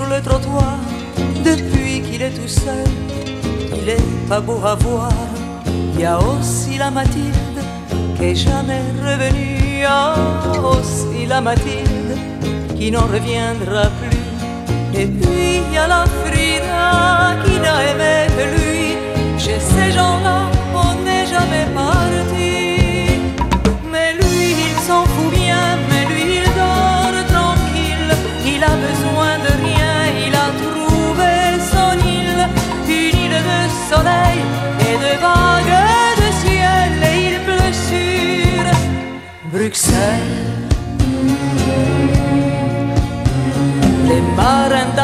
sur le trottoir depuis qu'il est tout seul. Il est pas beau à voir. Il y a aussi la Mathilde qui est jamais revenue. Il y a aussi la Mathilde qui n'en reviendra plus. Et puis il y a la Frida qui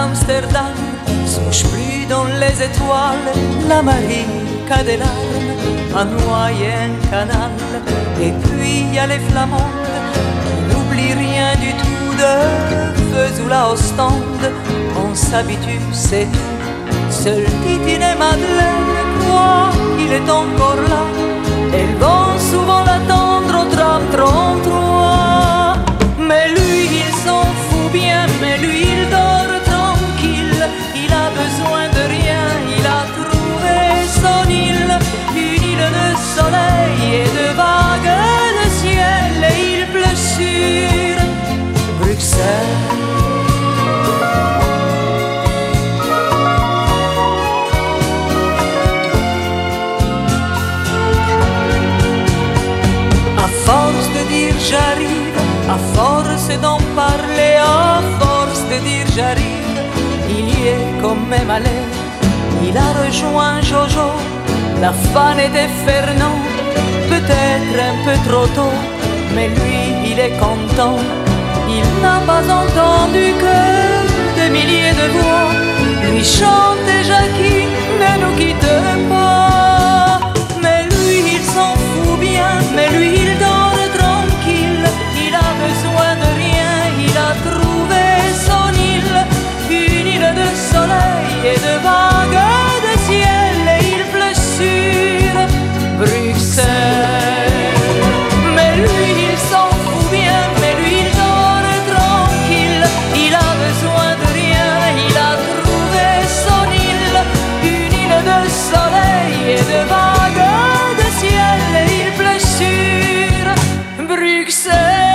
d'Amsterdam souchent plus dans les étoiles. La marine qu'a des larmes a noyé un canal. Et puis il y a les flamandes qui n'oublient rien du tout de feu ou la Ostende. On s'habitue, c'est. Seul Titine et Madeleine croient qu'il est encore là. J'arrive, à force d'en parler, à force de dire j'arrive, il y est comme même allé. Il a rejoint Jojo, la fan était Fernand, peut-être un peu trop tôt, mais lui il est content. Il n'a pas entendu que des milliers de voix lui chanter Jackie, ne nous quitte de vagues de ciel, et il pleut sur Bruxelles.